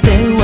teu